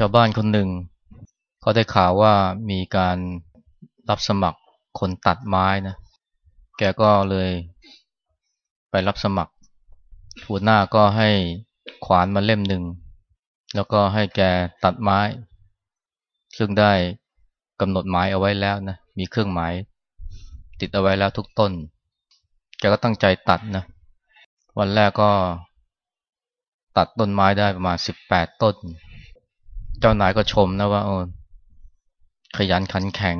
ชาวบ้านคนหนึ่งเขาได้ข่าวว่ามีการรับสมัครคนตัดไม้นะ แกก็เลยไปรับสมัครหัวหน้าก็ให้ขวานมาเล่มหนึ่ง แล้วก็ให้แกตัดไม้ ซึ่งได้กำหนดหมายเอาไว้แล้วนะ มีเครื่องหมาย ติดเอาไว้แล้วทุกต้น แกก็ตั้งใจตัดนะ วันแรกก็ตัดต้นไม้ได้ประมาณสิบแปดต้น เจ้านายก็ชมนะว่าโอ้ขยันขันแข็ง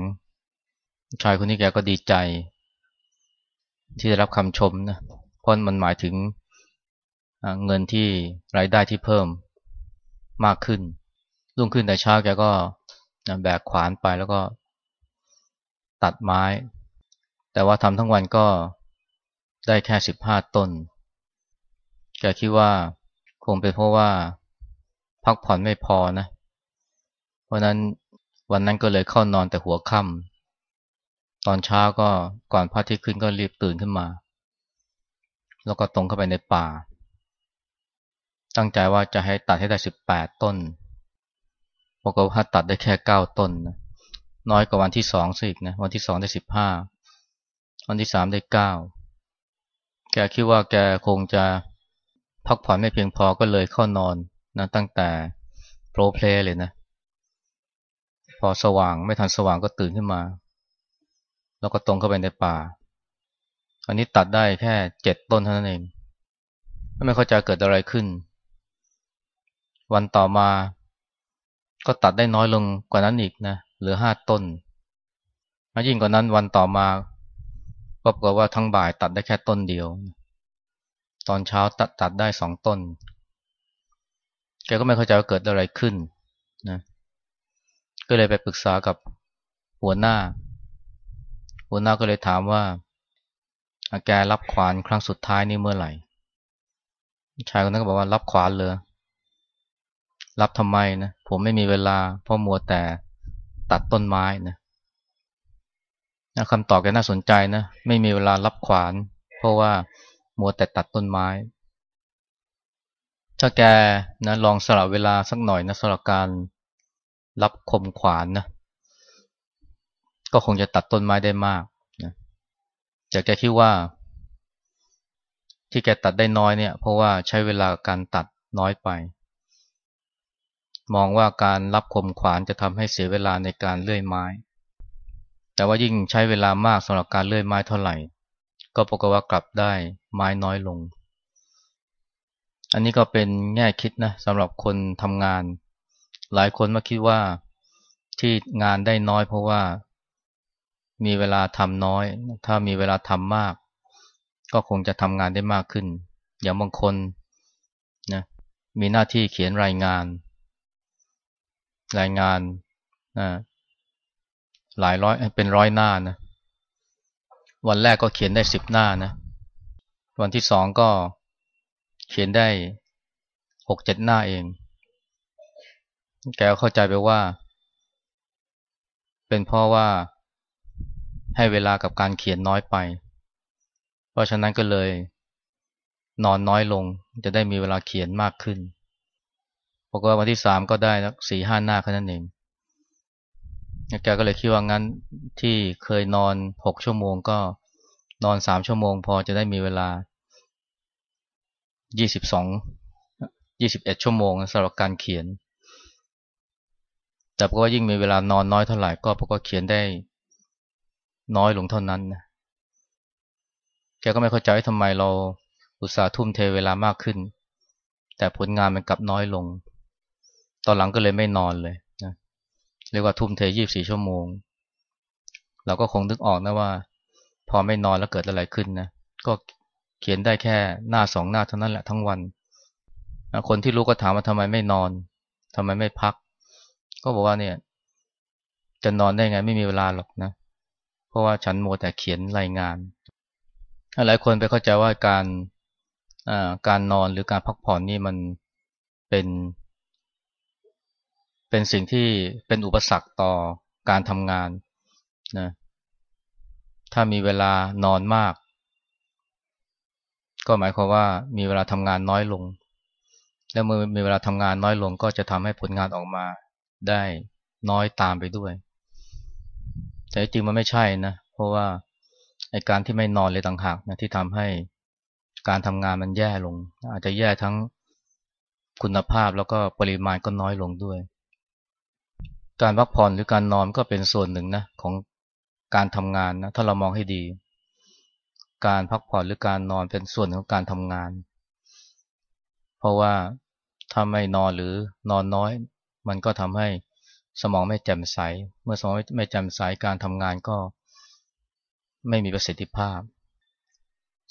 ชายคนนี้แกก็ดีใจ ที่ได้รับคำชมนะเพราะมันหมายถึงเงินที่รายได้ที่เพิ่มมากขึ้น รุ่งขึ้นแต่เช้าแกก็แบกขวานไปแล้วก็ตัดไม้ แต่ว่าทำทั้งวันก็ได้แค่สิบห้าต้น แกคิดว่าคงเป็นเพราะว่าพักผ่อนไม่พอนะ เพราะนั้นวันนั้นก็เลยเข้านอนแต่หัวค่ำตอนเช้าก็ก่อนพระอาทิตย์ขึ้นก็รีบตื่นขึ้นมา แล้วก็ตรงเข้าไปในป่า ตั้งใจว่าจะให้ตัดให้ได้สิบแปดต้นปรากฏว่าตัดได้แค่เก้าต้นนะน้อยกว่าวันที่สองสิอีกนะวันที่สองได้สิบห้าวันที่สามได้เก้าแกคิดว่าแกคงจะพักผ่อนไม่เพียงพอก็เลยเข้านอนนะตั้งแต่โปรเพลเลยนะ พอสว่างไม่ทันสว่างก็ตื่นขึ้นมา แล้วก็ตรงเข้าไปในป่า อันนี้ตัดได้แค่เจ็ดต้นเท่านั้นเอง ไม่เข้าใจเกิดอะไรขึ้น วันต่อมาก็ตัดได้น้อยลงกว่านั้นอีกนะเหลือห้าต้นยิ่งกว่านั้นวันต่อมาก็ปรากฏว่าทั้งบ่ายตัดได้แค่ต้นเดียว ตอนเช้าตัดตัดได้สองต้น แกก็ไม่เข้าใจว่าเกิดอะไรขึ้นนะ ก็เลยไปปรึกษากับหัวหน้า หัวหน้าก็เลยถามว่าแกรับขวานครั้งสุดท้ายนี่เมื่อไหร่ ชายคนนั้นก็บอกว่ารับขวานเลยรับทำไมนะ ผมไม่มีเวลาเพราะมัวแต่ตัดต้นไม้นะนะคำตอบแกน่าสนใจนะ ไม่มีเวลารับขวาน เพราะว่ามัวแต่ตัดต้นไม้ ถ้าแกนะลองสละเวลาสักหน่อยนะสำหรับการ รับคมขวานนะก็คงจะตัดต้นไม้ได้มากนะแต่แกคิดว่า ที่แกตัดได้น้อยเนี่ย เพราะว่าใช้เวลาการตัดน้อยไป มองว่าการรับคมขวานจะทำให้เสียเวลาในการเลื่อยไม้ แต่ว่ายิ่งใช้เวลามากสำหรับการเลื่อยไม้เท่าไหร่ ก็ปรากฏว่ากลับได้ไม้น้อยลง อันนี้ก็เป็นแง่คิดนะสำหรับคนทำงาน หลายคนมาคิดว่าที่งานได้น้อยเพราะว่ามีเวลาทำน้อย ถ้ามีเวลาทำมาก ก็คงจะทำงานได้มากขึ้น อย่างบางคนนะมีหน้าที่เขียนรายงาน รายงานนะหลายร้อยเป็นร้อยหน้านะวันแรกก็เขียนได้สิบหน้านะวันที่สองก็เขียนได้หกเจ็ดหน้าเอง แกเข้าใจไปว่า เป็นเพราะว่าให้เวลากับการเขียนน้อยไป เพราะฉะนั้นก็เลย นอนน้อยลงจะได้มีเวลาเขียนมากขึ้นบอกว่าวันที่สามก็ได้แล้วสี่ห้าหน้าแค่นั้นเองแกก็เลยคิดว่างั้นที่เคยนอนหกชั่วโมงก็นอนสามชั่วโมง พอจะได้มีเวลายี่สิบสองยี่สิบเอ็ดชั่วโมงสำหรับการเขียน แต่เพราะว่ายิ่งมีเวลานอนน้อยเท่าไหร่ก็เพราะว่าเขียนได้น้อยลงเท่านั้นนะแกก็ไม่เข้าใจทำไมเราอุตส่าห์ทุ่มเทเวลามากขึ้น แต่ผลงานมันกลับน้อยลง ตอนหลังก็เลยไม่นอนเลยนะเรียกว่าทุ่มเทยี่บสี่ชั่วโมง เราก็คงนึกออกนะว่า พอไม่นอนแล้วเกิดอะไรขึ้นนะก็เขียนได้แค่หน้าสองหน้าเท่านั้นแหละทั้งวัน คนที่รู้ก็ถามว่าทำไมไม่นอนทำไมไม่พัก ก็บอกว่าเนี่ย จะนอนได้ไงไม่มีเวลาหรอกนะ เพราะว่าฉันโมแต่เขียนรายงาน หลายคนไปเข้าใจว่าการการนอนหรือการพักผ่อนนี่มันเป็น เป็นสิ่งที่เป็นอุปสรรคต่อการทำงานนะถ้ามีเวลานอนมาก ก็หมายความว่ามีเวลาทำงานน้อยลง แล้วเมื่อมีเวลาทำงานน้อยลงก็จะทำให้ผลงานออกมา ได้น้อยตามไปด้วย แต่จริงมันไม่ใช่นะ เพราะว่าไอการที่ไม่นอนเลยต่างหากนะที่ทำให้การทำงานมันแย่ลง อาจจะแย่ทั้งคุณภาพแล้วก็ปริมาณก็น้อยลงด้วย การพักผ่อนหรือการนอนก็เป็นส่วนหนึ่งนะของการทำงานนะถ้าเรามองให้ดี การพักผ่อนหรือการนอนเป็นส่วนของการทำงาน เพราะว่าถ้าไม่นอนหรือนอนน้อย มันก็ทำให้สมองไม่แจ่มใส เมื่อสมองไม่แจ่มใสการทำงานก็ไม่มีประสิทธิภาพ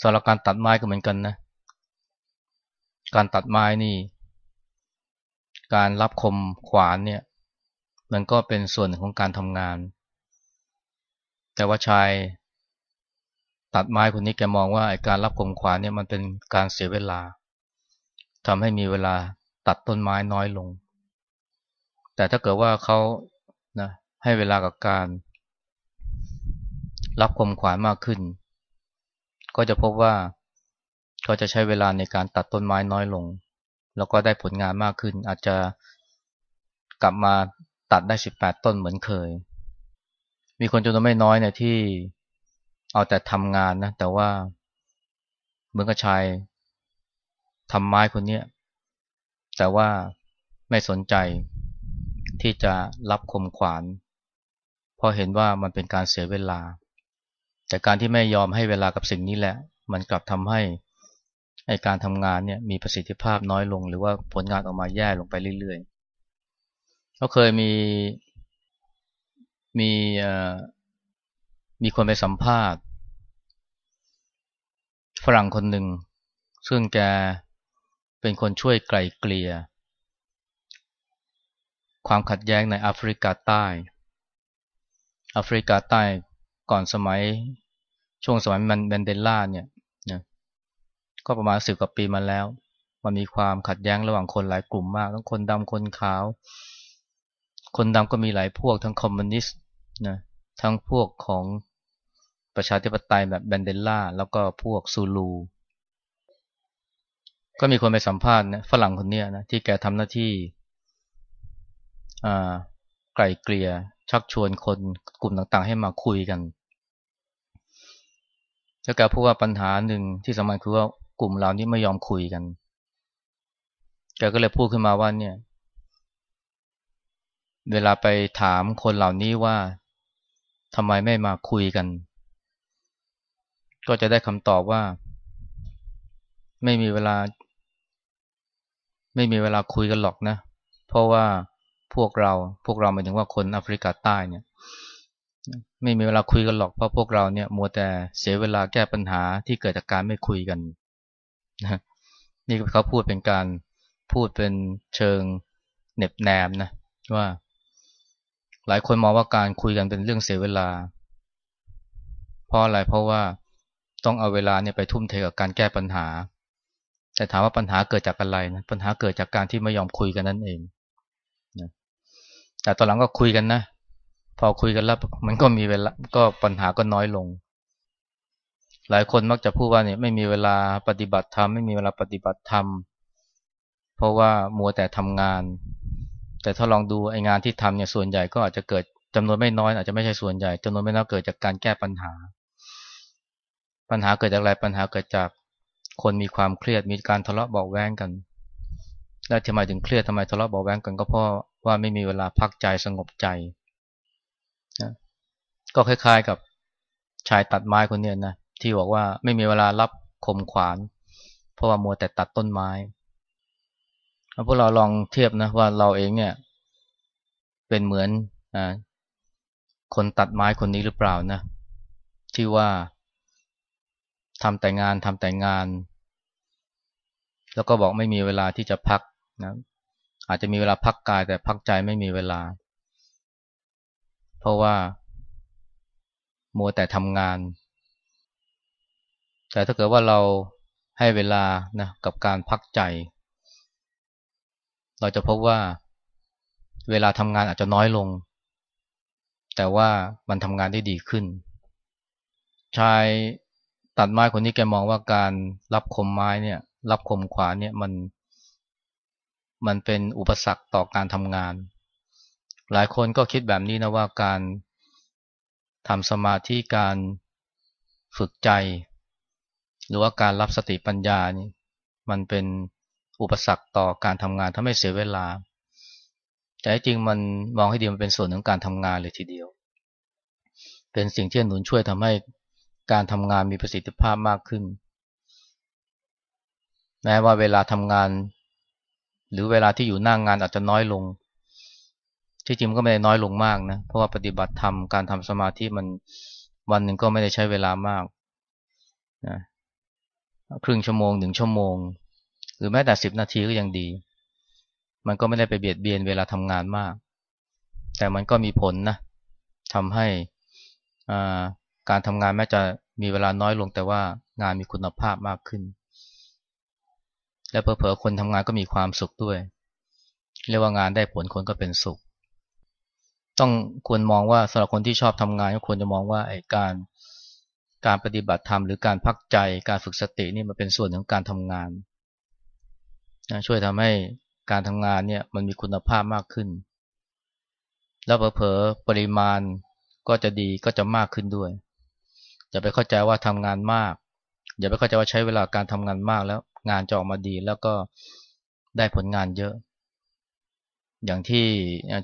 สำหรับการตัดไม้ก็เหมือนกันนะ การตัดไม้นี่ การรับคมขวานเนี่ย มันก็เป็นส่วนของการทำงาน แต่ว่าชายตัดไม้คนนี้แกมองว่าการรับคมขวานเนี่ยมันเป็นการเสียเวลาทำให้มีเวลาตัดต้นไม้น้อยลง แต่ถ้าเกิดว่าเขานะให้เวลากับการ รับความขวานมากขึ้น ก็จะพบว่าเขาจะใช้เวลาในการตัดต้นไม้น้อยลง แล้วก็ได้ผลงานมากขึ้น อาจจะกลับมาตัดได้ 18 ต้นเหมือนเคย มีคนจำนวนไม่น้อยเนี่ยที่เอาแต่ทำงานนะ แต่ว่าเหมือนกับชายทำไม้คนนี้แต่ว่าไม่สนใจ ที่จะรับคมขวานเพราะเห็นว่ามันเป็นการเสียเวลา แต่การที่ไม่ยอมให้เวลากับสิ่งนี้แหละ มันกลับทำให้ไอการทำงานเนี่ยมีประสิทธิภาพน้อยลง หรือว่าผลงานออกมาแย่ลงไปเรื่อยๆเขาเคยมีมีมีคนไปสัมภาษณ์ ฝรั่งคนหนึ่ง ซึ่งแกเป็นคนช่วยไกลเกลี่ย ความขัดแย้งในแอฟริกาใต้แอฟริกาใต้ก่อนสมัยช่วงสมัยมันเบนเดล่าเนี่ยนะก็ประมาณสิบกว่าปีมาแล้ว มันมีความขัดแย้งระหว่างคนหลายกลุ่มมากทั้งคนดำคนขาว คนดำก็มีหลายพวกทั้งคอมมิวนิสต์นะทั้งพวกของประชาธิปไตยแบบเบนเดล่าแล้วก็พวกซูลู ก็มีคนไปสัมภาษณ์นะฝรั่งคนเนี้ยนะที่แกทำหน้าที่ ไกลเกลี่ยชักชวนคนกลุ่มต่างๆ ให้มาคุยกันแล้วแกพูดว่าปัญหาหนึ่งที่สำคัญคือว่ากลุ่มเรานี้ไม่ยอมคุยกัน แกก็เลยพูดขึ้นมาว่าเนี่ย เวลาไปถามคนเหล่านี้ว่าทำไมไม่มาคุยกัน ก็จะได้คำตอบว่า ไม่มีเวลา ไม่มีเวลาคุยกันหรอกนะ เพราะว่า พวกเรา พวกเราหมายถึงว่าคนแอฟริกาใต้เนี่ย ไม่มีเวลาคุยกันหรอกเพราะพวกเราเนี่ย มัวแต่เสียเวลาแก้ปัญหาที่เกิดจากการไม่คุยกันนะนี่เขาพูดเป็นการพูดเป็นเชิงเน็บแนมนะว่า หลายคนมองว่าการคุยกันเป็นเรื่องเสียเวลา เพราะอะไรเพราะว่าต้องเอาเวลาเนี่ยไปทุ่มเทกับการแก้ปัญหา แต่ถามว่าปัญหาเกิดจากอะไรนะปัญหาเกิดจากการที่ไม่ยอมคุยกันนั่นเอง แต่ตอนหลังก็คุยกันนะ พอคุยกันแล้วมันก็มีเวลาก็ปัญหาก็น้อยลง หลายคนมักจะพูดว่าเนี่ยไม่มีเวลาปฏิบัติธรรมไม่มีเวลาปฏิบัติธรรม เพราะว่ามัวแต่ทำงาน แต่ถ้าลองดูไอ้งานที่ทำเนี่ยส่วนใหญ่ก็อาจจะเกิดจำนวนไม่น้อยอาจจะไม่ใช่ส่วนใหญ่จำนวนไม่น้อยเกิดจากการแก้ปัญหา ปัญหาเกิดจากอะไรปัญหาเกิดจากคนมีความเครียดมีการทะเลาะเบาแวงกัน และทำไมถึงเครียดทำไมทะเลาะเบาแวงกันก็เพราะ ว่าไม่มีเวลาพักใจสงบใจนะก็คล้ายๆกับชายตัดไม้คนนี้นะที่บอกว่าไม่มีเวลารับคมขวาน เพราะว่ามัวแต่ตัดต้นไม้พวกเราลองเทียบนะว่าเราเองเนี่ย เป็นเหมือนอคนตัดไม้คนนี้หรือเปล่านะที่ว่าทำแต่งานทำแต่งาน แล้วก็บอกไม่มีเวลาที่จะพักนะ อาจจะมีเวลาพักกายแต่พักใจไม่มีเวลา เพราะว่า มัวแต่ทำงาน แต่ถ้าเกิดว่าเราให้เวลานะกับการพักใจ เราจะพบว่าเวลาทำงานอาจจะน้อยลง แต่ว่ามันทำงานได้ดีขึ้น ชายตัดไม้คนนี้แกมองว่าการรับคมไม้เนี่ย รับคมขวาเนี่ยมัน มันเป็นอุปสรรคต่อการทำงาน หลายคนก็คิดแบบนี้นะว่าการทำสมาธิการฝึกใจ หรือว่าการรับสติปัญญานี่มันเป็นอุปสรรคต่อการทำงานทำให้เสียเวลา แต่จริงมันมองให้ดีมันเป็นส่วนของการทำงานเลยทีเดียว เป็นสิ่งที่หนุนช่วยทำให้การทำงานมีประสิทธิภาพมากขึ้นแม้ว่าเวลาทำงาน หรือเวลาที่อยู่หน้างงานอาจจะน้อยลง ที่จริงก็ไม่ได้น้อยลงมากนะ เพราะว่าปฏิบัติธรรมการทำสมาธิมันวันหนึ่งก็ไม่ได้ใช้เวลามากนะครึ่งชั่วโมงหนึ่งชั่วโมง หรือแม้แต่สิบนาทีก็ยังดี มันก็ไม่ได้ไปเบียดเบียนเวลาทำงานมาก แต่มันก็มีผลนะทำให้การทำงานแม้จะมีเวลาน้อยลงแต่ว่างานมีคุณภาพมากขึ้น และเพอๆคนทำงานก็มีความสุขด้วย เรียกว่างานได้ผลคนก็เป็นสุข ต้องควรมองว่าสำหรับคนที่ชอบทำงานก็ควรจะมองว่าไอ้การการปฏิบัติธรรมหรือการพักใจการฝึกสตินี่มันเป็นส่วนของการทำงานนะช่วยทำให้การทำงานเนี่ยมันมีคุณภาพมากขึ้น แล้วเผลอปริมาณก็จะดีก็จะมากขึ้นด้วยอย่าไปเข้าใจว่าทำงานมาก อย่าไปเข้าใจว่าใช้เวลาการทำงานมากแล้ว งานจะออกมาดีแล้วก็ได้ผลงานเยอะ อย่างที่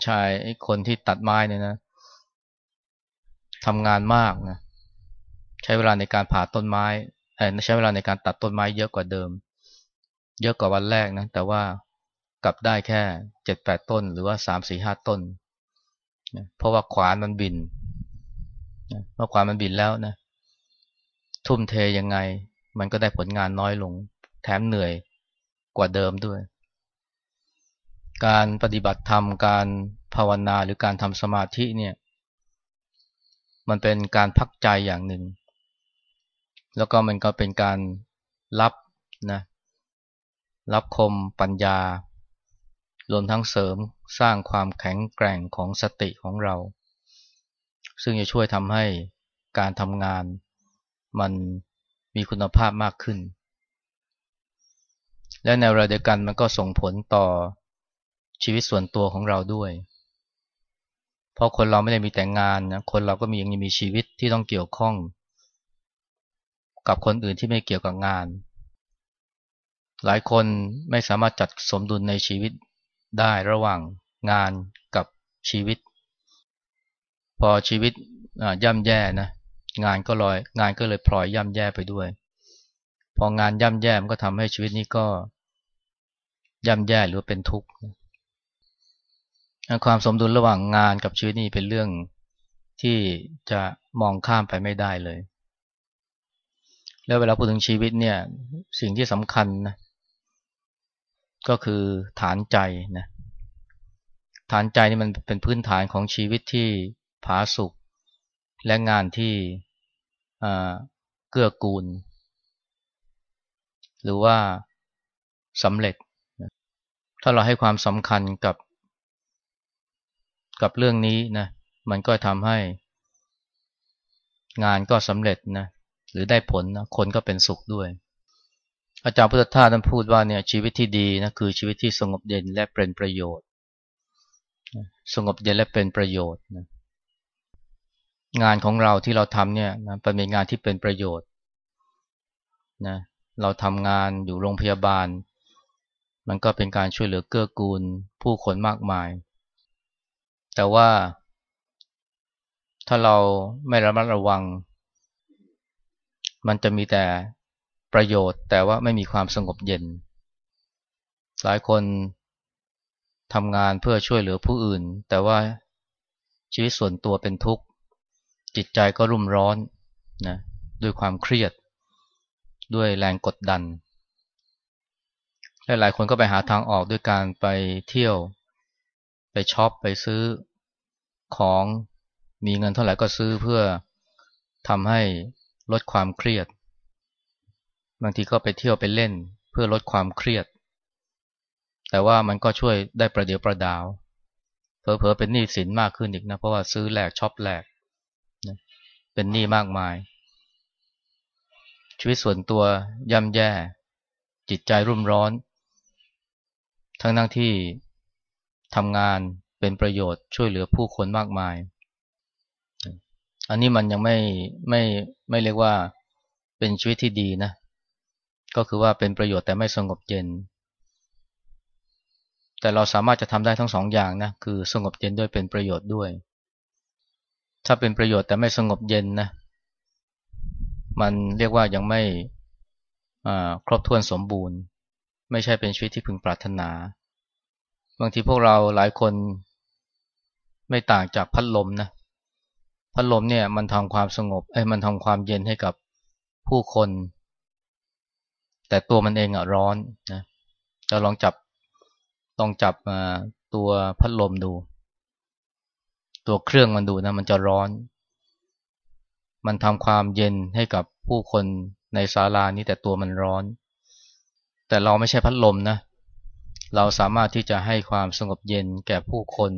ชายคนที่ตัดไม้เนี่ยนะทำงานมากนะใช้เวลาในการผ่าต้นไม้ใช้เวลาในการตัดต้นไม้เยอะกว่าเดิม เยอะกว่าวันแรกนะแต่ว่ากลับได้แค่เจ็ดแปดต้น หรือว่าสามสี่ห้าต้น เพราะว่าขวานมันบินเมื่อขวานมันบินแล้วนะ ทุ่มเทยังไง มันก็ได้ผลงานน้อยลง แถมเหนื่อยกว่าเดิมด้วย การปฏิบัติธรรม การภาวนาหรือการทำสมาธิเนี่ย มันเป็นการพักใจอย่างหนึ่ง แล้วก็มันก็เป็นการรับนะรับคมปัญญารวมทั้งเสริมสร้างความแข็งแกร่งของสติของเรา ซึ่งจะช่วยทำให้การทำงานมันมีคุณภาพมากขึ้น และในเวลาเดียวกันมันก็ส่งผลต่อชีวิตส่วนตัวของเราด้วย เพราะคนเราไม่ได้มีแต่งานนะ คนเราก็มียังมีชีวิตที่ต้องเกี่ยวข้อง กับคนอื่นที่ไม่เกี่ยวกับงาน หลายคนไม่สามารถจัดสมดุลในชีวิตได้ระหว่างงานกับชีวิต พอชีวิตย่ำแย่นะงานก็ลอยงานก็เลยพลอยย่ำแย่ไปด้วย พองานย่ำแย่มันก็ทำให้ชีวิตนี้ก็ ย่ำแย่หรือเป็นทุกข์ความสมดุลระหว่างงานกับชีวิตนี่เป็นเรื่องที่จะมองข้ามไปไม่ได้เลย แล้วเวลาพูดถึงชีวิตเนี่ย สิ่งที่สำคัญนะก็คือฐานใจนะฐานใจนี่มันเป็นพื้นฐานของชีวิตที่ผาสุกและงานที่เกื้อกูล หรือว่าสำเร็จ ถ้าเราให้ความสำคัญกับ กับเรื่องนี้นะ มันก็ทำให้ งานก็สำเร็จนะ หรือได้ผลนะคนก็เป็นสุขด้วย อาจารย์พุทธทาสท่านพูดว่าเนี่ยชีวิตที่ดีนะคือชีวิตที่สงบเย็นและเป็นประโยชน์ สงบเย็นและเป็นประโยชน์นะงานของเราที่เราทำเนี่ยนะเป็นงานที่เป็นประโยชน์นะเราทำงานอยู่โรงพยาบาล มันก็เป็นการช่วยเหลือเกื้อกูลผู้คนมากมาย แต่ว่า ถ้าเราไม่ระมัดระวัง มันจะมีแต่ประโยชน์ แต่ว่าไม่มีความสงบเย็น หลายคนทำงานเพื่อช่วยเหลือผู้อื่น แต่ว่าชีวิตส่วนตัวเป็นทุกข์ จิตใจก็รุ่มร้อนนะด้วยความเครียด ด้วยแรงกดดัน หลายคนก็ไปหาทางออกด้วยการไปเที่ยว ไปช็อปไปซื้อของมีเงินเท่าไหร่ก็ซื้อเพื่อทำให้ลดความเครียด บางทีก็ไปเที่ยวไปเล่นเพื่อลดความเครียด แต่ว่ามันก็ช่วยได้ประเดี๋ยวประดาวเผลอๆเป็นหนี้สินมากขึ้นอีกนะเพราะว่าซื้อแหลกช็อปแหลกเป็นหนี้มากมาย ชีวิตส่วนตัวย่ำแย่ จิตใจรุ่มร้อน ทั้งทั้งที่ทำงานเป็นประโยชน์ช่วยเหลือผู้คนมากมาย อันนี้มันยังไม่ไม่ไม่เรียกว่าเป็นชีวิตที่ดีนะ ก็คือว่าเป็นประโยชน์แต่ไม่สงบเย็น แต่เราสามารถจะทำได้ทั้งสองอย่างนะ คือสงบเย็นด้วยเป็นประโยชน์ด้วย ถ้าเป็นประโยชน์แต่ไม่สงบเย็นนะ มันเรียกว่ายังไม่ครบถ้วนสมบูรณ์ ไม่ใช่เป็นชีวิตที่พึงปรารถนา บางทีพวกเราหลายคนไม่ต่างจากพัดลมนะ พัดลมเนี่ยมันทำความสงบ เอ้มันทำความเย็นให้กับผู้คน แต่ตัวมันเองอะร้อนนะเราลองจับลองจับตัวพัดลมดู ตัวเครื่องมันดูนะมันจะร้อน มันทำความเย็นให้กับผู้คนในศาลานี้แต่ตัวมันร้อน แต่เราไม่ใช่พัดลมนะ เราสามารถที่จะให้ความสงบเย็นแก่ผู้คน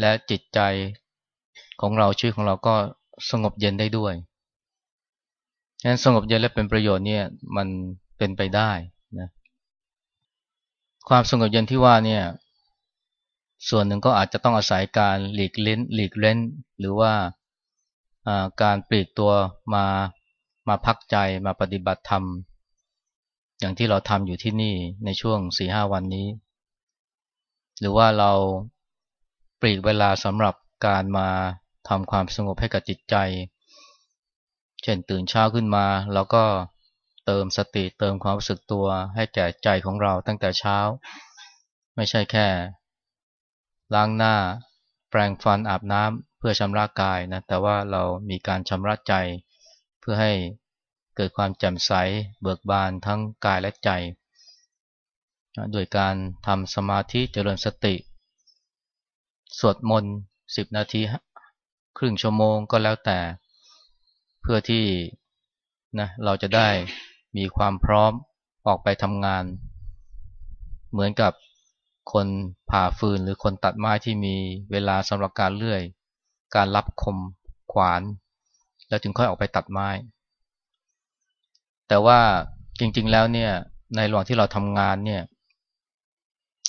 และจิตใจของเราชีวิตของเราก็สงบเย็นได้ด้วยฉะนั้นสงบเย็นและเป็นประโยชน์เนี่ยมันเป็นไปได้นะความสงบเย็นที่ว่าเนี่ยส่วนหนึ่งก็อาจจะต้องอาศัยการหลีกเล้นหลีกเล่น หรือว่าการปลีกตัวมามาพักใจมาปฏิบัติธรรม อย่างที่เราทำอยู่ที่นี่ในช่วงสี่ห้าวันนี้ หรือว่าเราปลีกเวลาสำหรับการมาทำความสงบให้กับจิตใจ เช่นตื่นเช้าขึ้นมาแล้วก็เติมสติเติมความรู้สึกตัวให้แก่ใจของเราตั้งแต่เช้า ไม่ใช่แค่ ล้างหน้า แปรงฟันอาบน้ำเพื่อชำระกายนะแต่ว่าเรามีการชำระใจเพื่อให้ เกิดความแจ่มใสเบิกบานทั้งกายและใจโดยการทำสมาธิเจริญสติ สวดมนต์สิบนาทีครึ่งชั่วโมงก็แล้วแต่ เพื่อที่นะเราจะได้มีความพร้อมออกไปทำงาน เหมือนกับคนผ่าฟืนหรือคนตัดไม้ที่มีเวลาสำหรับการเลื่อย การรับคมขวาน แล้วจึงค่อยออกไปตัดไม้ แต่ว่าจริง ๆ แล้วเนี่ยในระหว่างที่เราทำงานเนี่ย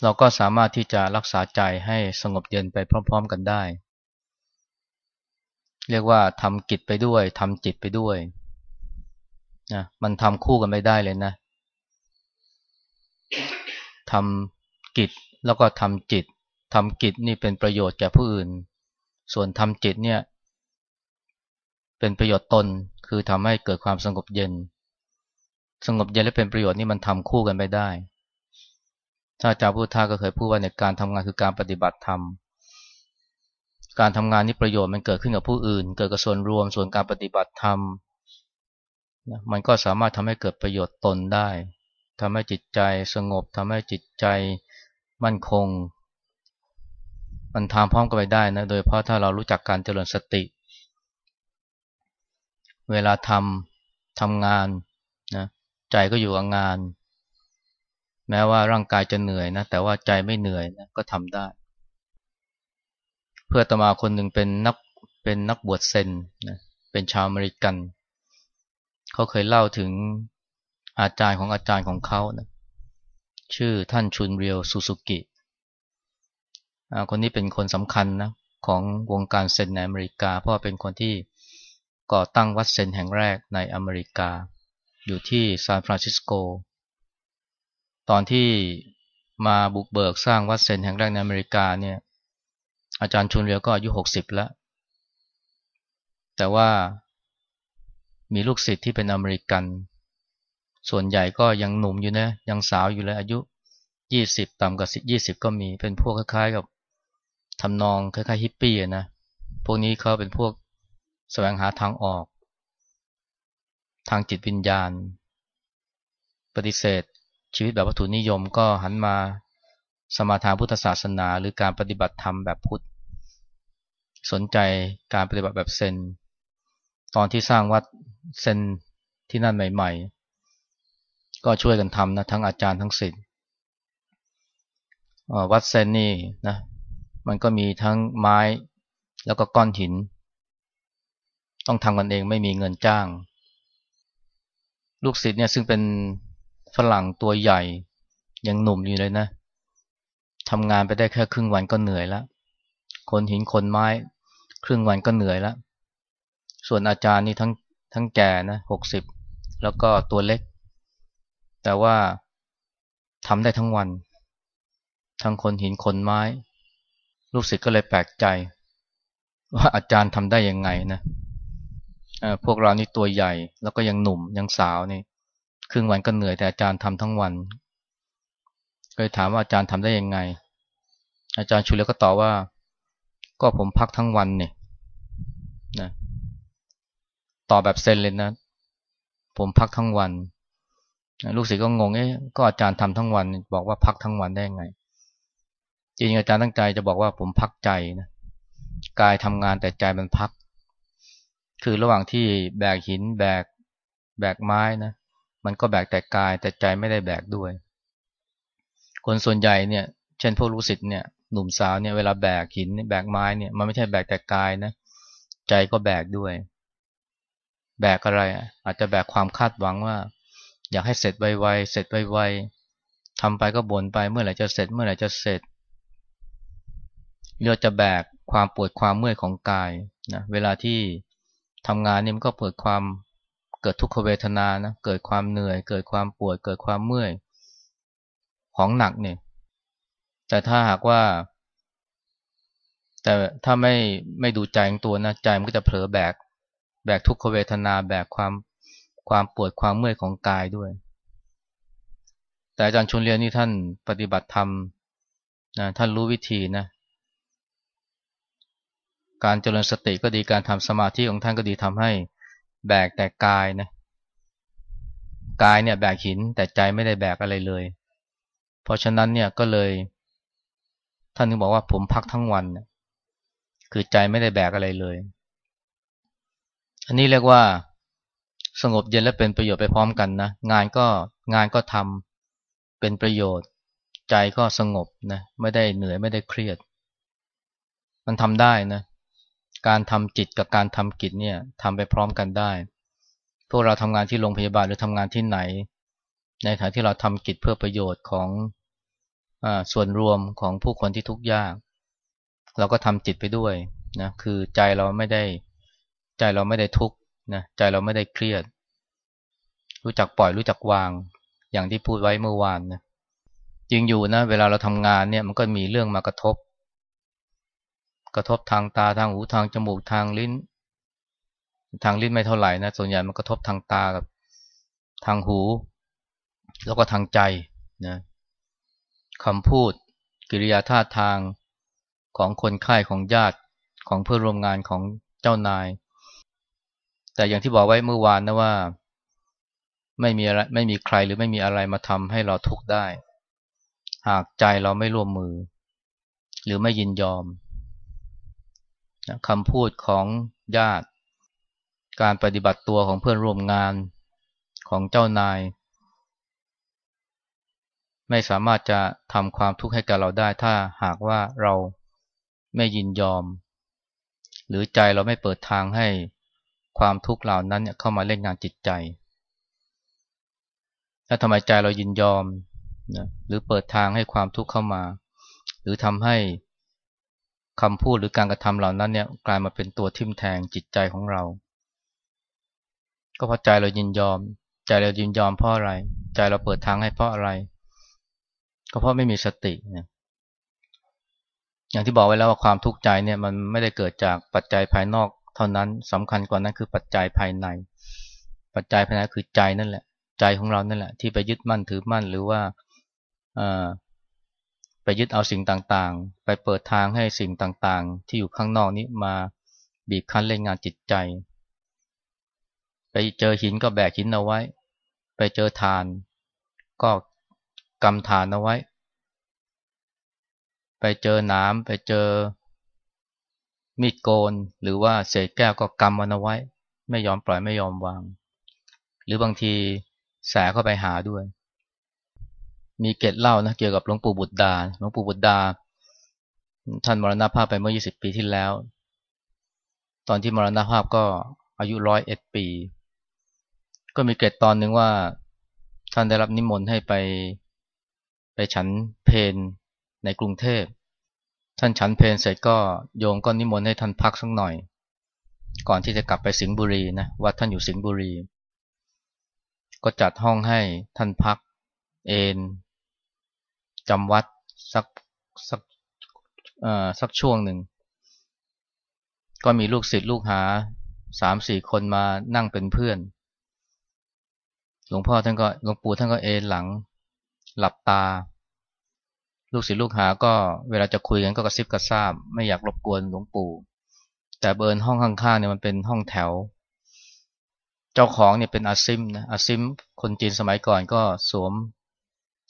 เราก็สามารถที่จะรักษาใจให้สงบเย็นไปพร้อม ๆ กันได้ เรียกว่าทำกิจไปด้วยทำจิตไปด้วยนะมันทำคู่กันไม่ได้เลยนะทำกิจแล้วก็ทำจิตทำกิจนี่เป็นประโยชน์แก่ผู้อื่น ส่วนทำจิตเนี่ย เป็นประโยชน์ตนคือทำให้เกิดความสงบเย็น สงบเย็นและเป็นประโยชน์นี่มันทำคู่กันไม่ได้ ถ้าอาจารย์พุทธาก็เคยพูดว่าในการทำงานคือการปฏิบัติธรรม การทำงานนี้ประโยชน์มันเกิดขึ้นกับผู้อื่น เกิดกับส่วนรวมส่วนการปฏิบัติธรรม มันก็สามารถทำให้เกิดประโยชน์ตนได้ทำให้จิตใจสงบทำให้จิตใจมั่นคง มันทำพร้อมกันไปได้นะ โดยเพราะถ้าเรารู้จักการเจริญสติ เวลาทำทำงาน ใจก็อยู่กับงาน แม้ว่าร่างกายจะเหนื่อยนะ แต่ว่าใจไม่เหนื่อยนะก็ทำได้ เพื่อตมาคนหนึ่งเป็นนักเป็นนักบวชเซนนะเป็นชาวอเมริกัน เขาเคยเล่าถึงอาจารย์ของอาจารย์ของเขานะชื่อท่านชุนเรียวซูซูกิคนนี้เป็นคนสำคัญนะของวงการเซนในอเมริกา เพราะเป็นคนที่ก่อตั้งวัดเซนแห่งแรกในอเมริกา อยู่ที่ซานฟรานซิสโก ตอนที่มาบุกเบิกสร้างวัดเซนแห่งแรกในอเมริกาเนี่ย อาจารย์ชุนเรียวก็อายุหกสิบแล้ว แต่ว่ามีลูกศิษย์ที่เป็นอเมริกัน ส่วนใหญ่ก็ยังหนุ่มอยู่นะ ยังสาวอยู่เลยอายุยี่สิบต่ำกว่ายี่สิบก็มี เป็นพวกคล้ายๆกับทำนองคล้ายๆฮิปปี้นะ พวกนี้เขาเป็นพวกแสวงหาทางออก ทางจิตวิญญาณ ปฏิเสธ ชีวิตแบบวัตถุนิยมก็หันมาสมาทานพุทธศาสนา หรือการปฏิบัติธรรมแบบพุทธ สนใจการปฏิบัติแบบเซนตอนที่สร้างวัดเซนที่นั่นใหม่ ๆ ก็ช่วยกันทำนะทั้งอาจารย์ทั้งศิษย์วัดเซนนี่นะมันก็มีทั้งไม้แล้วก็ก้อนหิน ต้องทำกันเองไม่มีเงินจ้าง ลูกศิษย์เนี่ยซึ่งเป็นฝรั่งตัวใหญ่ ยังหนุ่มอยู่เลยนะทำงานไปได้แค่ครึ่งวันก็เหนื่อยแล้วคนหินคนไม้ ครึ่งวันก็เหนื่อยแล้วส่วนอาจารย์นี่ทั้งทั้งแก่นะหกสิบแล้วก็ตัวเล็ก แต่ว่าทำได้ทั้งวัน ทั้งคนหินคนไม้ ลูกศิษย์ก็เลยแปลกใจ ว่าอาจารย์ทำได้ยังไงนะ พวกเรานี่ตัวใหญ่ แล้วก็ยังหนุ่มยังสาวนี่ครึ่งวันก็เหนื่อยแต่อาจารย์ทำทั้งวันก็เลยถามว่าอาจารย์ทำได้ยังไง อาจารย์ชุเลก็ตอบว่า ก็ผมพักทั้งวันเนี่ยนะตอบแบบเซนเลยนะ ผมพักทั้งวันลูกศิษย์ก็งงเอ๊ะก็อาจารย์ทำทั้งวัน บอกว่าพักทั้งวันได้ไง จริงอาจารย์ตั้งใจจะบอกว่าผมพักใจนะกายทำงานแต่ใจมันพัก คือระหว่างที่แบกหินแบกแบกไม้นะมันก็แบกแต่กายแต่ใจไม่ได้แบกด้วย คนส่วนใหญ่เนี่ย เช่นพวกลูกศิษย์เนี่ยหนุ่มสาวเนี่ยเวลาแบกหินแบกไม้เนี่ยมันไม่ใช่แบกแต่กายนะใจก็แบกด้วย แบกอะไร อาจจะแบกความคาดหวังว่า อยากให้เสร็จไวๆเสร็จไวๆทำไปก็บ่นไปเมื่อไหร่จะเสร็จเมื่อไหร่จะเสร็จเรือจะแบกความปวดความเมื่อยของกายนะเวลาที่ ทำงานนี่มันก็เปิดความเกิดทุกขเวทนานะเกิดความเหนื่อย เกิดความปวด เกิดความเมื่อย ของหนักเนี่ย แต่ถ้าหากว่า แต่ถ้าไม่ไม่ดูใจตัวนะใจมันก็จะเผลอแบก แบกทุกขเวทนาแบกความความปวดความเมื่อยของกายด้วย แต่อาจารย์ชนเรียนนี่ท่านปฏิบัติธรรมนะท่านรู้วิธีนะ การเจริญสติก็ดีการทำสมาธิของท่านก็ดีทำให้แบกแต่กายนะกายเนี่ยแบกหินแต่ใจไม่ได้แบกอะไรเลย เพราะฉะนั้นเนี่ยก็เลยท่านถึงบอกว่าผมพักทั้งวันคือใจไม่ได้แบกอะไรเลย อันนี้เรียกว่าสงบเย็นและเป็นประโยชน์ไปพร้อมกันนะงานก็งานก็ทำเป็นประโยชน์ ใจก็สงบนะไม่ได้เหนื่อยไม่ได้เครียด มันทำได้นะ การทำจิตกับการทำกิจเนี่ยทำไปพร้อมกันได้ พวกเราทำงานที่โรงพยาบาลหรือทำงานที่ไหน ในฐานะที่เราทำกิจเพื่อประโยชน์ของอส่วนรวมของผู้คนที่ทุกข์ยาก เราก็ทำจิตไปด้วยนะคือใจเราไม่ได้ใจเราไม่ได้ทุกข์นะใจเราไม่ได้เครียด รู้จักปล่อยรู้จักวาง อย่างที่พูดไว้เมื่อวานนะจริงอยู่นะเวลาเราทำงานเนี่ยมันก็มีเรื่องมากระทบ กระทบทางตาทางหูทางจมูกทางลิ้น ทางลิ้นไม่เท่าไหร่นะส่วนใหญ่มันกระทบทางตากับทางหู แล้วก็ทางใจนะคำพูดกิริยาท่าทางของคนไข้ของญาติของเพื่อนร่วมงานของเจ้านาย แต่อย่างที่บอกไว้เมื่อวานนะว่าไม่มีอะไรไม่มีใครหรือไม่มีอะไรมาทำให้เราทุกข์ได้ หากใจเราไม่ร่วมมือ หรือไม่ยินยอม คำพูดของญาติ การปฏิบัติตัวของเพื่อนร่วมงานของเจ้านาย ไม่สามารถจะทำความทุกข์ให้กับเราได้ ถ้าหากว่าเราไม่ยินยอม หรือใจเราไม่เปิดทางให้ความทุกข์เหล่านั้นเข้ามาเล่นงานจิตใจแล้วทำไมใจเรายินยอมนะหรือเปิดทางให้ความทุกข์เข้ามา หรือทำให้ คำพูดหรือการกระทำเหล่านั้นเนี่ยกลายมาเป็นตัวทิ่มแทงจิตใจของเรา ก็เพราะใจเรายินยอม ใจเรายินยอมเพราะอะไร ใจเราเปิดทางให้เพราะอะไร ก็เพราะไม่มีสติเนี่ยอย่างที่บอกไว้แล้วว่าความทุกข์ใจเนี่ยมันไม่ได้เกิดจากปัจจัยภายนอก เท่านั้นสำคัญกว่านั้นคือปัจจัยภายใน ปัจจัยภายในคือใจนั่นแหละ ใจของเรานั่นแหละ ที่ไปยึดมั่นถือมั่นหรือว่า ไปยึดเอาสิ่งต่างๆ ไปเปิดทางให้สิ่งต่างๆ ที่อยู่ข้างนอกนี้มาบีบคั้นเล่นงานจิตใจ ไปเจอหินก็แบกหินเอาไว้ ไปเจอทาน ก็กำทานเอาไว้ ไปเจอน้ำไปเจอมีดโกนหรือว่าเศษแก้วก็กำมันเอาไว้ ไม่ยอมปล่อยไม่ยอมวาง หรือบางทีแสเข้าไปหาด้วย มีเกตเล่านะเกี่ยวกับหลวงปู่บุตรดาหลวงปู่บุตรดา ท่านมรณภาพไปเมื่อ 20 ปีที่แล้ว ตอนที่มรณภาพก็อายุร้อยเอ็ดปี ก็มีเกตตอนหนึ่งว่าท่านได้รับนิมนต์ให้ไปไปฉันเพนในกรุงเทพ ท่านฉันเพลเสร็จก็โยมก็นิมนต์ให้ท่านพักสักหน่อย ก่อนที่จะกลับไปสิงห์บุรีนะวัดท่านอยู่สิงห์บุรี ก็จัดห้องให้ท่านพัก เอน จำวัดสักสักสักช่วงหนึ่ง ก็มีลูกศิษย์ลูกหาสามสี่คนมานั่งเป็นเพื่อน หลวงพ่อท่านก็หลวงปู่ท่านก็เอนหลัง หลับตา ลูกศิษย์ลูกหาก็เวลาจะคุยกันก็กระซิบกระซาบ ไม่อยากรบกวนหลวงปู่ แต่เบิร์นห้องข้างๆเนี่ยมันเป็นห้องแถว เจ้าของเนี่ยเป็นอาซิมนะอาซิมคนจีนสมัยก่อนก็สวม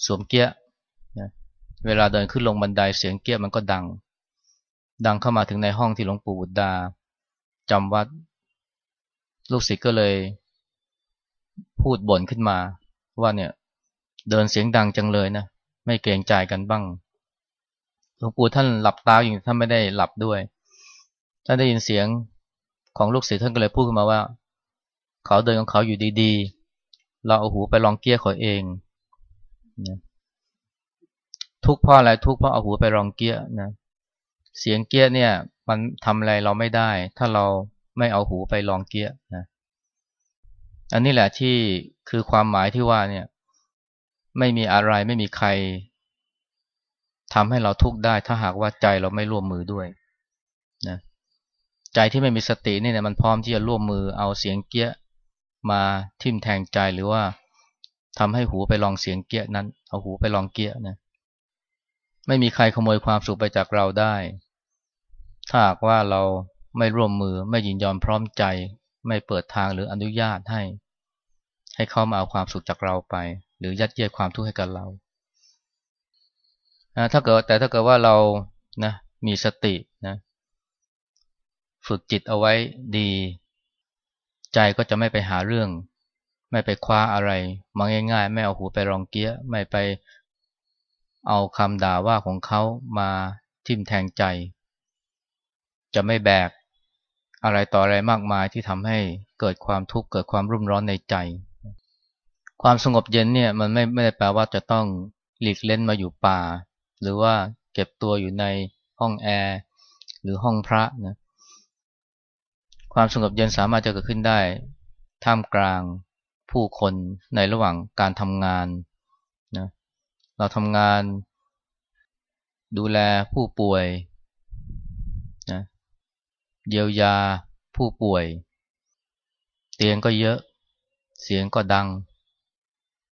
สวมเกี้ย เวลาเดินขึ้นลงบันไดเสียงเกี้ยมันก็ดัง ดังเข้ามาถึงในห้องที่หลวงปู่บุตรดาจำวัด ลูกศิษย์ก็เลย พูดบ่นขึ้นมา ว่าเนี่ย เดินเสียงดังจังเลยนะไม่เกรงใจกันบ้างหลวงปู่ท่านหลับตาอยู่ท่านไม่ได้หลับด้วยท่านได้ยินเสียงของลูกศิษย์ท่านก็เลยพูดขึ้นมาว่า เขาเดินของเขาอยู่ดีๆ เราเอาหูไปลองเกี้ยเขาเองนะ ทุกเพราะอะไรทุกเพราะเอาหูไปลองเกี้ยนะเสียงเกี้ยเนี่ย มันทำอะไรเราไม่ได้ ถ้าเราไม่เอาหูไปลองเกี้ยนะอันนี้แหละที่คือความหมายที่ว่าเนี่ย ไม่มีอะไรไม่มีใครทำให้เราทุกข์ได้ ถ้าหากว่าใจเราไม่ร่วมมือด้วยนะใจที่ไม่มีสตินี่เนี่ยมันพร้อมที่จะร่วมมือเอาเสียงเกี้ยมาทิ่มแทงใจหรือว่าทำให้หูไปลองเสียงเกี้ยนั้น เอาหูไปลองเกี้ยนะ ไม่มีใครขโมยความสุขไปจากเราได้ ถ้าหากว่าเราไม่ร่วมมือไม่ยินยอมพร้อมใจ ไม่เปิดทางหรืออนุญาตให้ ให้เขามาเอาความสุขจากเราไป หรือยัดเยียดความทุกข์ให้กับเราถ้าเกิดแต่ถ้าเกิดว่าเรานะมีสตินะฝึกจิตเอาไว้ดี ใจก็จะไม่ไปหาเรื่อง ไม่ไปคว้าอะไรมาง่าย ๆ ไม่เอาหูไปรองเกี้ย ไม่ไป เอาคำด่าว่าของเขามาทิ่มแทงใจ จะไม่แบกอะไรต่ออะไรมากมายที่ทำให้เกิดความทุกข์เกิดความรุ่มร้อนในใจ ความสงบเย็นเนี่ยมันไม่ไม่ได้แปลว่าจะต้องหลีกเล่นมาอยู่ป่า หรือว่าเก็บตัวอยู่ในห้องแอร์หรือห้องพระนะความสงบเย็นสามารถจะเกิดขึ้นได้ ท่ามกลางผู้คนในระหว่างการทำงาน เราทำงานดูแลผู้ป่วยนะเยียวยาผู้ป่วย เตียงก็เยอะ เสียงก็ดัง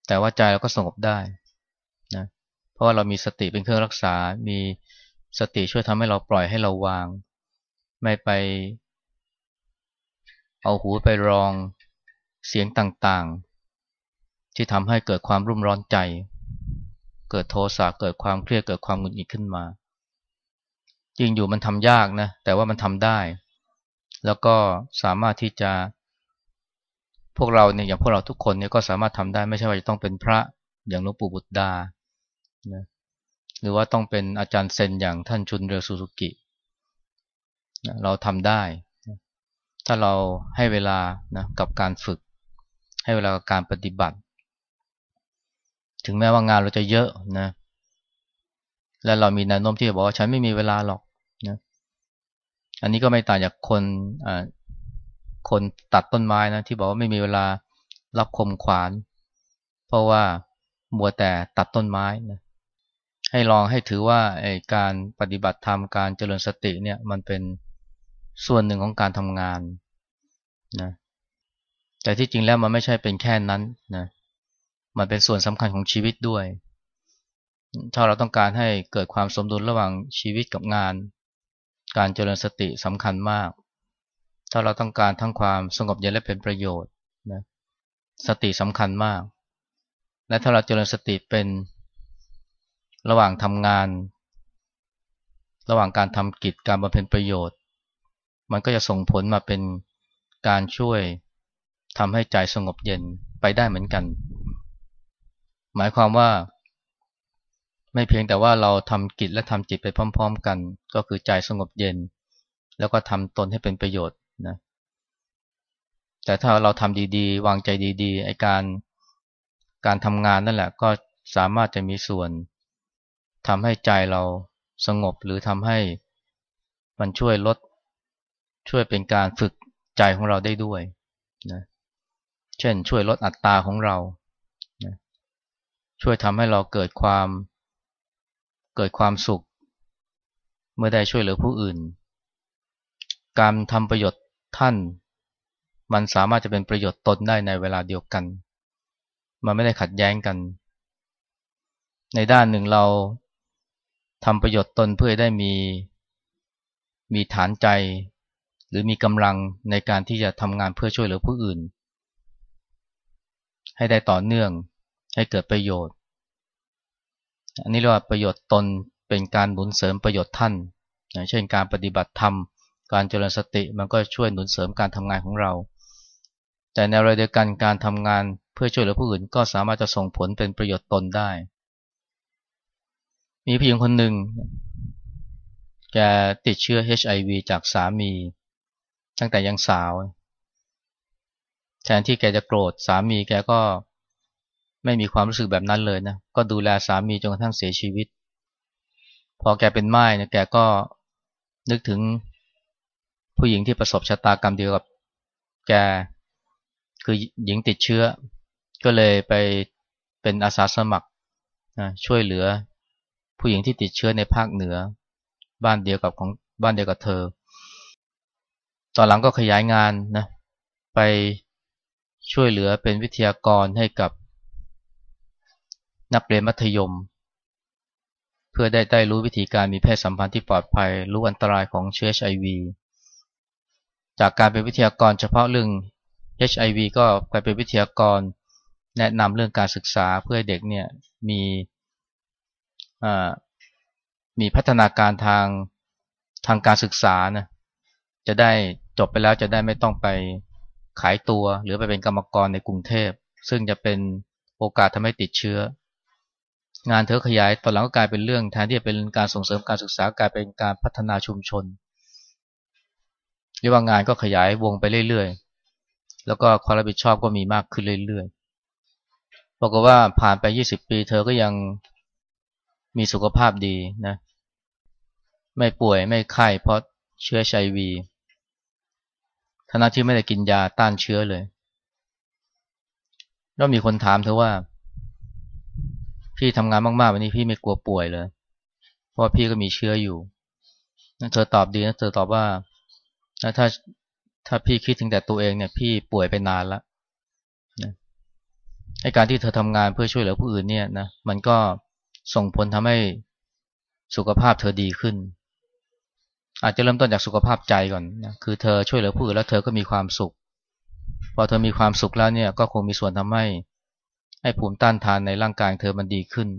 แต่ว่าใจเราก็สงบได้นะเพราะว่าเรามีสติเป็นเครื่องรักษา มีสติช่วยทำให้เราปล่อยให้เราวาง ไม่ไป เอาหูไปรองเสียงต่างๆ ที่ทำให้เกิดความรุ่มร้อนใจ เกิดโทสะเกิดความเครียดเกิดความหงุดหงิดขึ้นมา จริงอยู่มันทำยากนะ แต่ว่ามันทำได้ แล้วก็สามารถที่จะ พวกเราเนี่ยอย่างพวกเราทุกคนเนี่ยก็สามารถทำได้ไม่ใช่ว่าจะต้องเป็นพระอย่างหลวงปู่บุตรดานะหรือว่าต้องเป็นอาจารย์เซนอย่างท่านชุนเรือสุสุกิเราทำได้ ถ้าเราให้เวลานะกับการฝึก ให้เวลากับการปฏิบัติ ถึงแม้ว่างานเราจะเยอะนะ และเรามีแนวโน้มที่จะบอกว่าฉันไม่มีเวลาหรอกนะ อันนี้ก็ไม่ต่างจากคนคนตัดต้นไม้นะที่บอกว่าไม่มีเวลารับคมขวาน เพราะว่ามัวแต่ตัดต้นไม้นะให้ลองให้ถือว่าการปฏิบัติธรรมการเจริญสติเนี่ยมันเป็นส่วนหนึ่งของการทำงานนะแต่ที่จริงแล้วมันไม่ใช่เป็นแค่นั้นนะ มันเป็นส่วนสำคัญของชีวิตด้วย ถ้าเราต้องการให้เกิดความสมดุลระหว่างชีวิตกับงาน การเจริญสติสำคัญมาก ถ้าเราต้องการทั้งความสงบเย็นและเป็นประโยชน์นะสติสำคัญมาก และถ้าเราเจริญสติเป็นระหว่างทำงาน ระหว่างการทำกิจการบำเพ็ญประโยชน์ มันก็จะส่งผลมาเป็นการช่วยทำให้ใจสงบเย็นไปได้เหมือนกัน หมายความว่า ไม่เพียงแต่ว่าเราทำกิจและทำจิตไปพร้อม ๆ กัน ก็คือใจสงบเย็น แล้วก็ทำตนให้เป็นประโยชน์นะแต่ถ้าเราทำดีๆ วางใจดีๆไอการการทำงานนั่นแหละ ก็สามารถจะมีส่วนทำให้ใจเราสงบหรือทำให้มันช่วยลดช่วยเป็นการฝึกใจของเราได้ด้วยนะเช่นช่วยลดอัตราของเรา ช่วยทำให้เราเกิดความ เกิดความสุข เมื่อได้ช่วยเหลือผู้อื่น การทำประโยชน์ท่าน มันสามารถจะเป็นประโยชน์ตนได้ในเวลาเดียวกัน มันไม่ได้ขัดแย้งกัน ในด้านหนึ่งเราทำประโยชน์ตนเพื่อได้มีมีฐานใจ หรือมีกำลังในการที่จะทำงานเพื่อช่วยเหลือผู้อื่น ให้ได้ต่อเนื่อง ให้เกิดประโยชน์ อันนี้เรียกว่าประโยชน์ตนเป็นการหนุนเสริมประโยชน์ท่านอย่างเช่นการปฏิบัติธรรม การเจริญสติมันก็ช่วยหนุนเสริมการทำงานของเรา แต่ในเวลาเดียวกันการทำงานเพื่อช่วยเหลือผู้อื่นก็สามารถจะส่งผลเป็นประโยชน์ตนได้ มีผู้หญิงคนหนึ่งแกติดเชื้อ HIV จากสามี ตั้งแต่ยังสาว แทนที่แกจะโกรธสามีแกก็ ไม่มีความรู้สึกแบบนั้นเลยนะ ก็ดูแลสามีจนกระทั่งเสียชีวิต พอแกเป็นไม้นี่ยแกก็นึกถึงผู้หญิงที่ประสบชะตากรรมเดียวกับแก คือหญิงติดเชื้อ ก็เลยไปเป็นอาสาสมัครนะช่วยเหลือ ผู้หญิงที่ติดเชื้อในภาคเหนือ บ้านเดียวกับของบ้านเดียวกับเธอ ตอนหลังก็ขยายงานนะไปช่วยเหลือเป็นวิทยากรให้กับ นักเรียนมัธยม เพื่อได้ได้รู้วิธีการมีเพศสัมพันธ์ที่ปลอดภัย รู้อันตรายของเชื้อ HIV จากการเป็นวิทยากรเฉพาะเรื่อง HIV ก็ไปเป็นวิทยากรแนะนำเรื่องการศึกษาเพื่อเด็กเนี่ยมีมีพัฒนาการทางทางการศึกษานะจะได้จบไปแล้วจะได้ไม่ต้องไปขายตัว หรือไปเป็นกรรมกรในกรุงเทพ ซึ่งจะเป็นโอกาสทำให้ติดเชื้อ งานเธอขยายตอนหลังก็กลายเป็นเรื่องแทนที่จะเป็นการส่งเสริมการศึกษากลายเป็นการพัฒนาชุมชนเรียกว่างานก็ขยายวงไปเรื่อยๆ แล้วก็ความรับผิดชอบก็มีมากขึ้นเรื่อยๆบอกว่าผ่านไป 20 ปี เธอก็ยังมีสุขภาพดีนะ ไม่ป่วยไม่ไข้เพราะเชื้อไชวีทนาที่ไม่ได้กินยาต้านเชื้อเลย แล้วมีคนถามเธอว่า พี่ทำงานมากๆวันนี้พี่ไม่กลัวป่วยเลย เพราะพี่ก็มีเชื้ออยู่เธอตอบดีนะเธอตอบว่าถ้าถ้าพี่คิดถึงแต่ตัวเองเนี่ย พี่ป่วยไปนานแล้วนะไอการที่เธอทำงานเพื่อช่วยเหลือผู้อื่นเนี่ยนะมันก็ส่งผลทำให้สุขภาพเธอดีขึ้น อาจจะเริ่มต้นจากสุขภาพใจก่อนนะคือเธอช่วยเหลือผู้อื่นแล้วเธอก็มีความสุข พอเธอมีความสุขแล้วเนี่ย ก็คงมีส่วนทำให้ ให้ภูมิต้านทานในร่างกายเธอมันดีขึ้น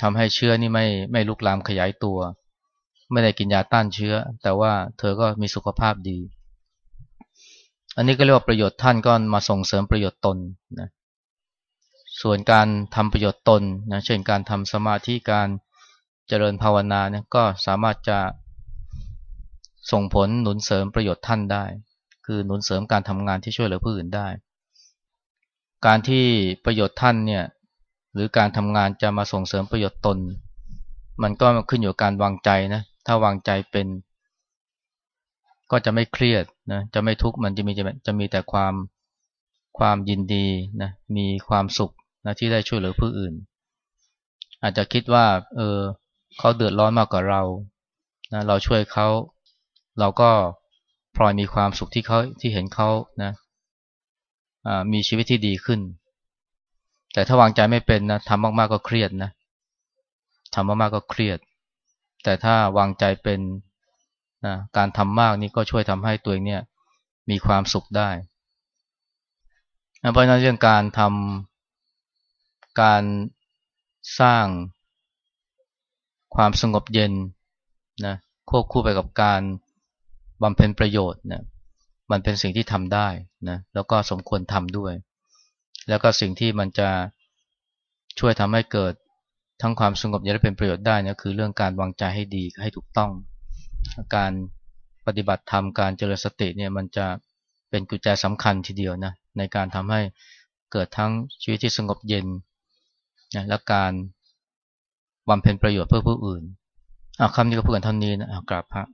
ทำให้เชื้อนี่ไม่ไม่ลุกลามขยายตัว ไม่ได้กินยาต้านเชื้อ แต่ว่าเธอก็มีสุขภาพดี อันนี้ก็เรียกว่าประโยชน์ท่านก็มาส่งเสริมประโยชน์ตนนะส่วนการทำประโยชน์ตนนะเช่นการทำสมาธิการเจริญภาวนาเนี่ยก็สามารถจะส่งผลหนุนเสริมประโยชน์ท่านได้ คือหนุนเสริมการทำงานที่ช่วยเหลือผู้อื่นได้ การที่ประโยชน์ท่านเนี่ยหรือการทำงานจะมาส่งเสริมประโยชน์ตน มันก็ขึ้นอยู่กับการวางใจนะถ้าวางใจเป็น ก็จะไม่เครียดนะจะไม่ทุกข์มันจะมีจะจะมีแต่ความความยินดีนะมีความสุขนะที่ได้ช่วยเหลือผู้อื่น อาจจะคิดว่าเออเขาเดือดร้อนมากกว่าเรานะเราช่วยเขา เราก็พลอยมีความสุขที่เขาที่เห็นเขานะ มีชีวิตที่ดีขึ้น แต่ถ้าวางใจไม่เป็นนะทำมากๆก็เครียดนะทำมากๆก็เครียด แต่ถ้าวางใจเป็นนะการทำมากนี่ก็ช่วยทำให้ตัวเองเนี่ยมีความสุขได้เพราะนั้นเรื่องการทำการสร้างความสงบเย็นนะควบคู่ไปกับการบำเพ็ญประโยชน์นะ มันเป็นสิ่งที่ทำได้นะแล้วก็สมควรทำด้วย แล้วก็สิ่งที่มันจะช่วยทำให้เกิดทั้งความสงบเย็นและเป็นประโยชน์ได้นะคือเรื่องการวางใจให้ดีให้ถูกต้อง การปฏิบัติธรรมการเจริญสติเนี่ยมันจะเป็นกุญแจสำคัญทีเดียวนะในการทำให้เกิดทั้งชีวิตที่สงบเย็นนะและการบำเพ็ญประโยชน์เพื่อผู้อื่นอาคำนี้ก็พูดกันเท่านี้นะกราบพระ